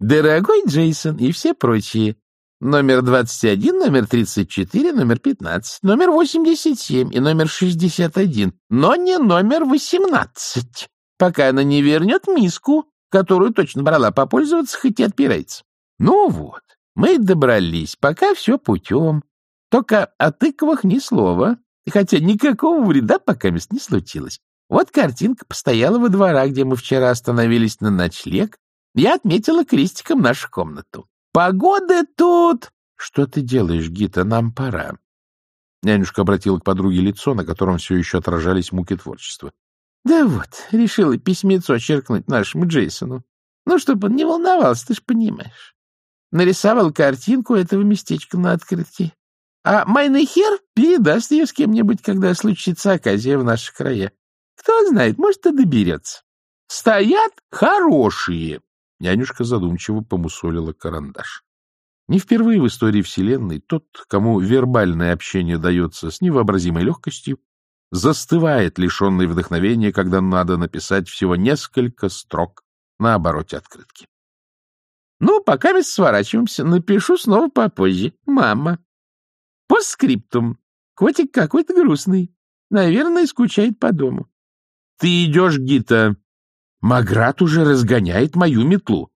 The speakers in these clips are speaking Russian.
Дорогой Джейсон и все прочие. Номер 21, номер 34, номер 15, номер 87 и номер 61, но не номер 18, пока она не вернет миску, которую точно брала попользоваться, хоть и отпирается. Ну вот, мы добрались, пока все путем. Только о тыквах ни слова, хотя никакого вреда пока мест не случилось. Вот картинка постоялого двора, где мы вчера остановились на ночлег. Я отметила крестиком нашу комнату. Погода тут... Что ты делаешь, Гита? Нам пора. Нянюшка обратила к подруге лицо, на котором все еще отражались муки творчества. Да вот, решила письмецо черкнуть нашему Джейсону. Ну, чтобы он не волновался, ты ж понимаешь. Нарисовал картинку этого местечка на открытке. А майный хер передаст ее с кем-нибудь, когда случится оказия в наших краях. Кто знает, может, и доберется. Стоят хорошие. Нянюшка задумчиво помусолила карандаш. Не впервые в истории Вселенной тот, кому вербальное общение дается с невообразимой легкостью, застывает, лишенный вдохновения, когда надо написать всего несколько строк на обороте открытки. Ну, пока мы сворачиваемся, напишу снова попозже. Мама. По скриптум. Котик какой-то грустный. Наверное, скучает по дому. Ты идешь, Гита. Маград уже разгоняет мою метлу.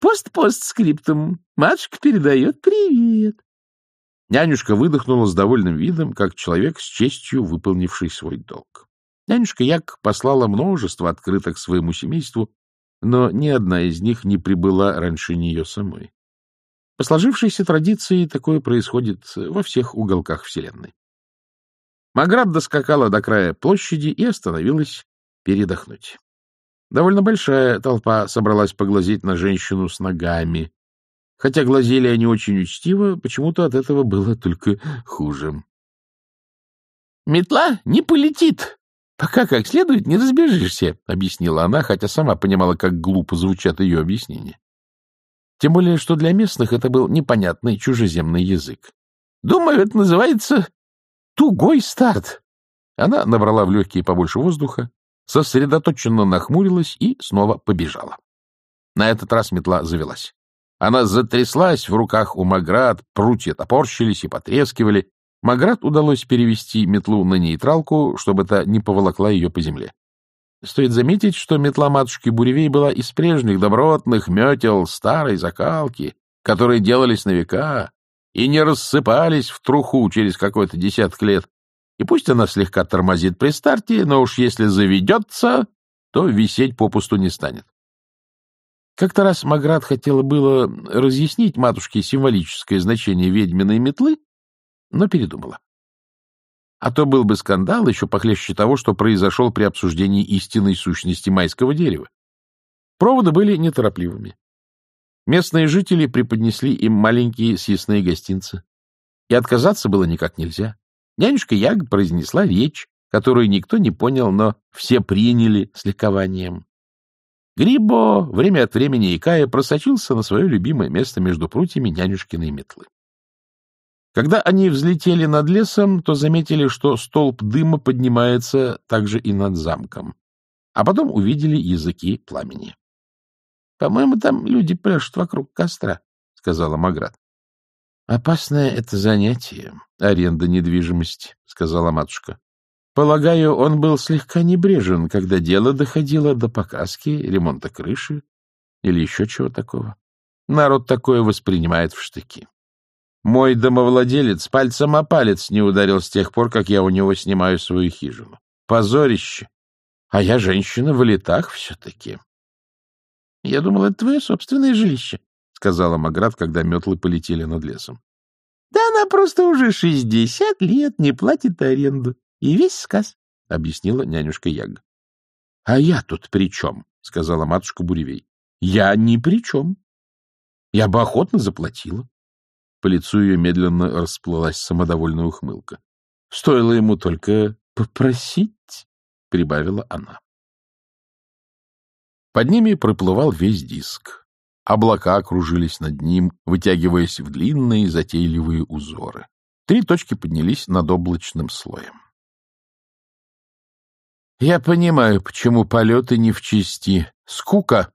Пост-пост-скриптум. Матушка передает привет. Нянюшка выдохнула с довольным видом, как человек с честью, выполнивший свой долг. Нянюшка Як послала множество открыток своему семейству, но ни одна из них не прибыла раньше нее самой. По сложившейся традиции такое происходит во всех уголках Вселенной. Маград доскакала до края площади и остановилась передохнуть. Довольно большая толпа собралась поглазеть на женщину с ногами. Хотя глазели они очень учтиво, почему-то от этого было только хуже. — Метла не полетит, пока как следует не разбежишься, — объяснила она, хотя сама понимала, как глупо звучат ее объяснения. Тем более, что для местных это был непонятный чужеземный язык. Думаю, это называется тугой старт. Она набрала в легкие побольше воздуха, сосредоточенно нахмурилась и снова побежала. На этот раз метла завелась. Она затряслась в руках у Маград, прутья топорщились и потрескивали. Маград удалось перевести метлу на нейтралку, чтобы та не поволокла ее по земле. Стоит заметить, что метла матушки Буревей была из прежних добротных метел старой закалки, которые делались на века и не рассыпались в труху через какой-то десяток лет. И пусть она слегка тормозит при старте, но уж если заведется, то висеть попусту не станет. Как-то раз Маград хотела было разъяснить матушке символическое значение ведьминой метлы, но передумала. А то был бы скандал еще похлеще того, что произошел при обсуждении истинной сущности майского дерева. Проводы были неторопливыми. Местные жители преподнесли им маленькие съестные гостинцы. И отказаться было никак нельзя. Нянюшка Яг произнесла речь, которую никто не понял, но все приняли с ликованием. Грибо, время от времени икая, просочился на свое любимое место между прутьями нянюшкиной метлы. Когда они взлетели над лесом, то заметили, что столб дыма поднимается также и над замком. А потом увидели языки пламени. — По-моему, там люди пляшут вокруг костра, — сказала Маград. — Опасное это занятие, аренда недвижимости, — сказала матушка. — Полагаю, он был слегка небрежен, когда дело доходило до покраски, ремонта крыши или еще чего такого. Народ такое воспринимает в штыки. Мой домовладелец пальцем о палец не ударил с тех пор, как я у него снимаю свою хижину. Позорище. А я женщина в летах все-таки. — Я думал, это твое собственное жилище, — сказала Маград, когда метлы полетели над лесом. — Да она просто уже шестьдесят лет не платит аренду. И весь сказ, — объяснила нянюшка Яг. — А я тут при чем? — сказала матушка Буревей. — Я ни при чем. Я бы охотно заплатила. По лицу ее медленно расплылась самодовольная ухмылка. — Стоило ему только попросить, — прибавила она. Под ними проплывал весь диск. Облака кружились над ним, вытягиваясь в длинные затейливые узоры. Три точки поднялись над облачным слоем. — Я понимаю, почему полеты не в чести. Скука!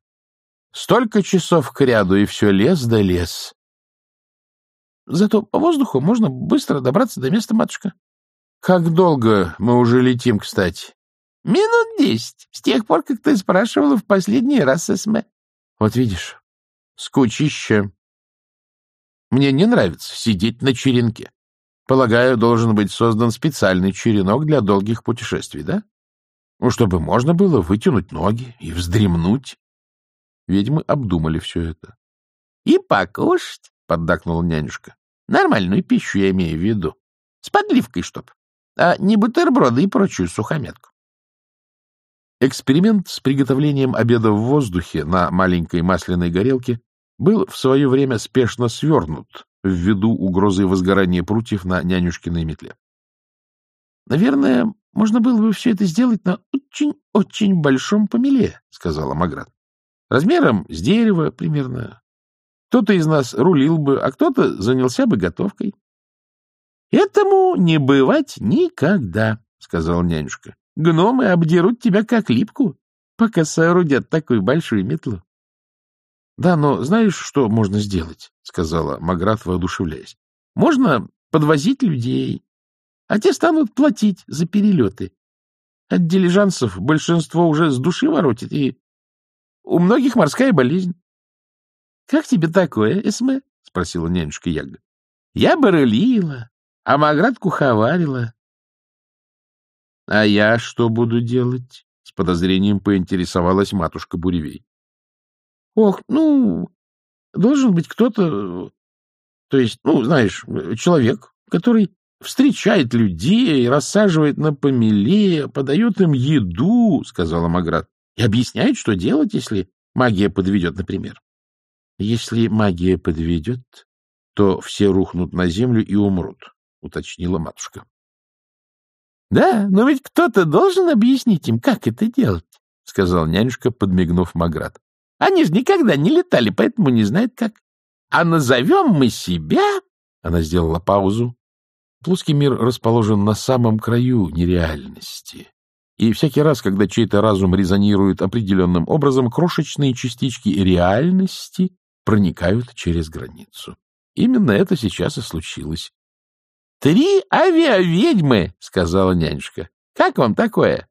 Столько часов к ряду, и все лес да лес. Зато по воздуху можно быстро добраться до места, матушка. Как долго мы уже летим, кстати? Минут десять, с тех пор, как ты спрашивала в последний раз, Эсме. Вот видишь, скучище. Мне не нравится сидеть на черенке. Полагаю, должен быть создан специальный черенок для долгих путешествий, да? Ну, чтобы можно было вытянуть ноги и вздремнуть. Ведьмы обдумали все это. — И покушать, — поддакнула нянюшка. — Нормальную пищу я имею в виду. С подливкой чтоб. А не бутерброды и прочую сухомятку. Эксперимент с приготовлением обеда в воздухе на маленькой масляной горелке был в свое время спешно свернут ввиду угрозы возгорания прутьев на нянюшкиной метле. — Наверное, можно было бы все это сделать на очень-очень большом помеле, — сказала Маград. — Размером с дерева примерно. Кто-то из нас рулил бы, а кто-то занялся бы готовкой. — Этому не бывать никогда, — сказала нянюшка. — Гномы обдерут тебя как липку, пока соорудят такую большую метлу. — Да, но знаешь, что можно сделать? — сказала Маград, воодушевляясь. — Можно подвозить людей, а те станут платить за перелеты. От дилижансов большинство уже с души воротит, и у многих морская болезнь. — Как тебе такое, Эсме? — спросила нянюшка Ягга. — Я барылила, а Маград куховарила. — А я что буду делать? — с подозрением поинтересовалась матушка Буревей. — Ох, ну, должен быть кто-то, то есть, ну, знаешь, человек, который встречает людей, рассаживает на помеле, подает им еду, — сказала Маград, — и объясняет, что делать, если магия подведет, например. Если магия подведет, то все рухнут на землю и умрут, — уточнила матушка. — Да, но ведь кто-то должен объяснить им, как это делать, — сказал нянюшка, подмигнув Маград. — Они же никогда не летали, поэтому не знают, как. А назовем мы себя... Она сделала паузу. Плоский мир расположен на самом краю нереальности. И всякий раз, когда чей-то разум резонирует определенным образом, крошечные частички реальности проникают через границу. Именно это сейчас и случилось. — Три авиаведьмы, — сказала нянюшка. — Как вам такое?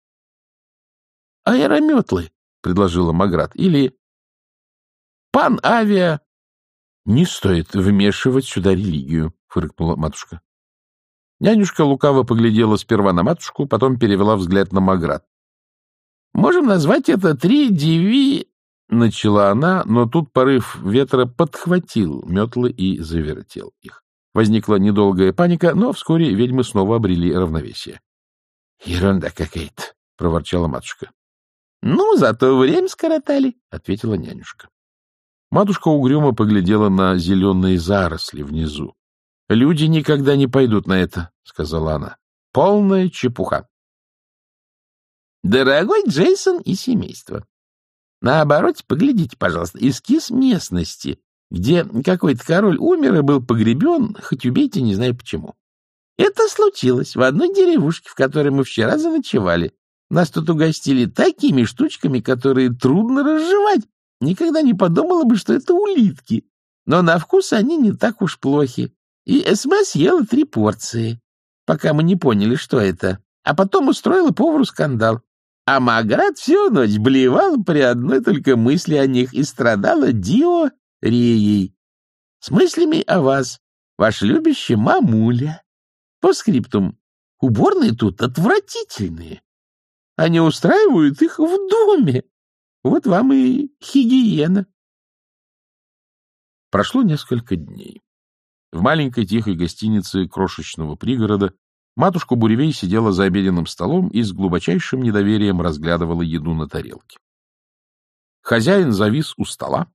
— Аэрометлы, — предложила Маград. — Или пан-авиа. — Не стоит вмешивать сюда религию, — фыркнула матушка. Нянюшка лукаво поглядела сперва на матушку, потом перевела взгляд на Маград. — Можем назвать это три диви... — начала она, но тут порыв ветра подхватил метлы и завертел их. Возникла недолгая паника, но вскоре ведьмы снова обрели равновесие. — Ерунда какая-то, — проворчала матушка. — Ну, зато время скоротали, — ответила нянюшка. Матушка угрюмо поглядела на зеленые заросли внизу. — Люди никогда не пойдут на это, — сказала она. — Полная чепуха. — Дорогой Джейсон и семейство, наоборот, поглядите, пожалуйста, эскиз местности, где какой-то король умер и был погребен, хоть убейте, не знаю почему. Это случилось в одной деревушке, в которой мы вчера заночевали. Нас тут угостили такими штучками, которые трудно разжевать. Никогда не подумала бы, что это улитки. Но на вкус они не так уж плохи. И Эсме съела три порции, пока мы не поняли, что это. А потом устроила повару скандал. А Маград всю ночь блевал при одной только мысли о них и страдала Дио Реей. С мыслями о вас, ваш любящий мамуля. По скриптум. Уборные тут отвратительные. Они устраивают их в доме. Вот вам и хигиена. Прошло несколько дней. В маленькой тихой гостинице крошечного пригорода матушка Буревей сидела за обеденным столом и с глубочайшим недоверием разглядывала еду на тарелке. Хозяин завис у стола,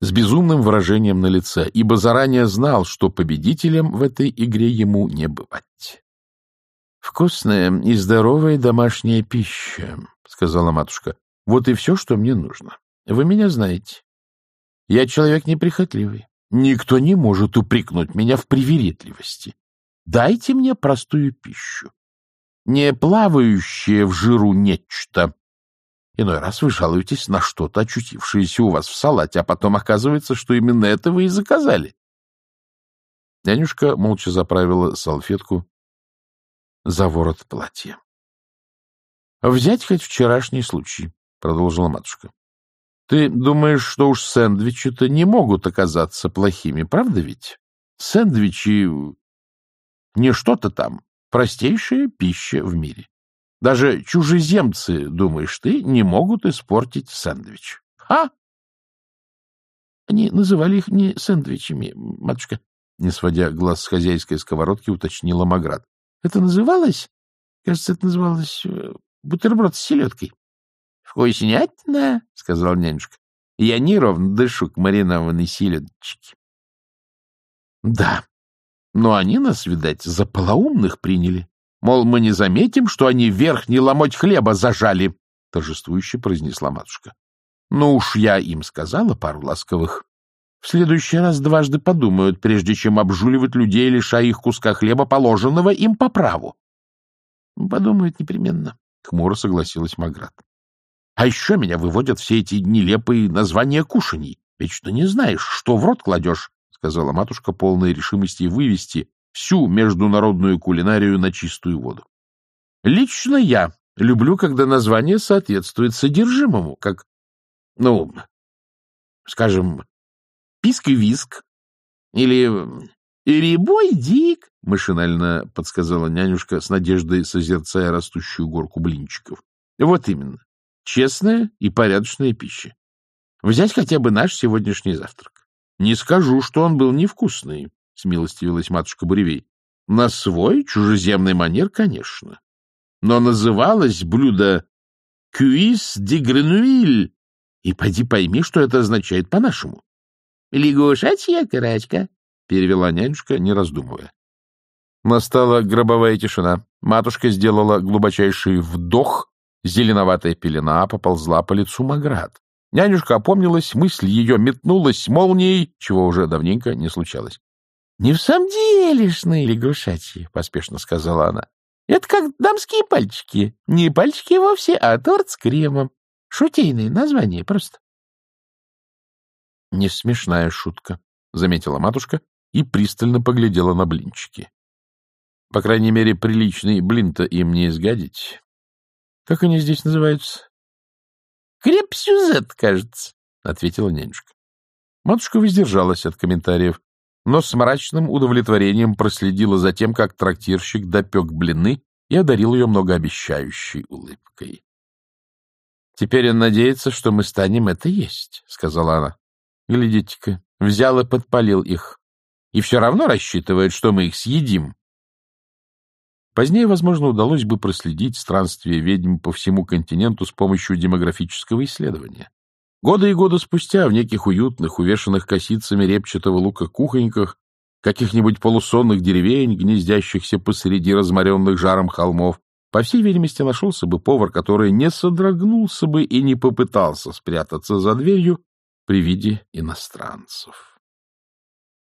с безумным выражением на лице, ибо заранее знал, что победителем в этой игре ему не бывать. — Вкусная и здоровая домашняя пища, — сказала матушка. — Вот и все, что мне нужно. Вы меня знаете. Я человек неприхотливый. Никто не может упрекнуть меня в привередливости. Дайте мне простую пищу. Не плавающее в жиру нечто, Иной раз вы жалуетесь на что-то, очутившееся у вас в салате, а потом оказывается, что именно это вы и заказали. Нянюшка молча заправила салфетку за ворот платья. — Взять хоть вчерашний случай, — продолжила матушка. — Ты думаешь, что уж сэндвичи-то не могут оказаться плохими, правда ведь? Сэндвичи не что-то там, простейшая пища в мире. Даже чужеземцы, думаешь ты, не могут испортить сэндвич. Ха! Они называли их не сэндвичами, матушка, не сводя глаз с хозяйской сковородки, уточнила Маград. Это называлось? Кажется, это называлось э, бутерброд с селедкой. — Вкуснятно, — сказал нянюшка. — Я неровно дышу к маринованной селедочке. — Да, но они нас, видать, за полоумных приняли. Мол, мы не заметим, что они верхний ломоть хлеба зажали, — торжествующе произнесла матушка. — Ну уж я им сказала пару ласковых. В следующий раз дважды подумают, прежде чем обжуливать людей, лишая их куска хлеба, положенного им по праву. — Подумают непременно, — хмуро согласилась Маград. — А еще меня выводят все эти нелепые названия кушаний. Вечно не знаешь, что в рот кладешь, — сказала матушка, полная решимости вывести всю международную кулинарию на чистую воду. Лично я люблю, когда название соответствует содержимому, как, ну, скажем, писк и виск или «Рябой дик», — машинально подсказала нянюшка с надеждой, созерцая растущую горку блинчиков. Вот именно. Честная и порядочная пища. Взять хотя бы наш сегодняшний завтрак. Не скажу, что он был невкусный, — смилостивилась матушка Буревей. — На свой чужеземный манер, конечно. Но называлось блюдо «Кюис де Гренуиль», и пойди пойми, что это означает по-нашему. — Лягушачья карачка, — перевела нянюшка, не раздумывая. Настала гробовая тишина. Матушка сделала глубочайший вдох, зеленоватая пелена поползла по лицу Маград. Нянюшка опомнилась, мысль ее метнулась молнией, чего уже давненько не случалось. — Не в самом делешные лягушачьи, — поспешно сказала она. — Это как дамские пальчики. Не пальчики вовсе, а торт с кремом. Шутейное название просто. — Не смешная шутка, — заметила матушка и пристально поглядела на блинчики. По крайней мере, приличный блин-то им не изгадить. Как они здесь называются? — Креп-сюзет, кажется, — ответила нянюшка. Матушка воздержалась от комментариев но с мрачным удовлетворением проследила за тем, как трактирщик допек блины и одарил ее многообещающей улыбкой. — Теперь он надеется, что мы станем это есть, — сказала она. — Глядите-ка, взял и подпалил их. И все равно рассчитывает, что мы их съедим. Позднее, возможно, удалось бы проследить странствие ведьм по всему континенту с помощью демографического исследования. Годы и годы спустя в неких уютных, увешанных косицами репчатого лука кухоньках, каких-нибудь полусонных деревень, гнездящихся посреди разморенных жаром холмов, по всей видимости, нашелся бы повар, который не содрогнулся бы и не попытался спрятаться за дверью при виде иностранцев.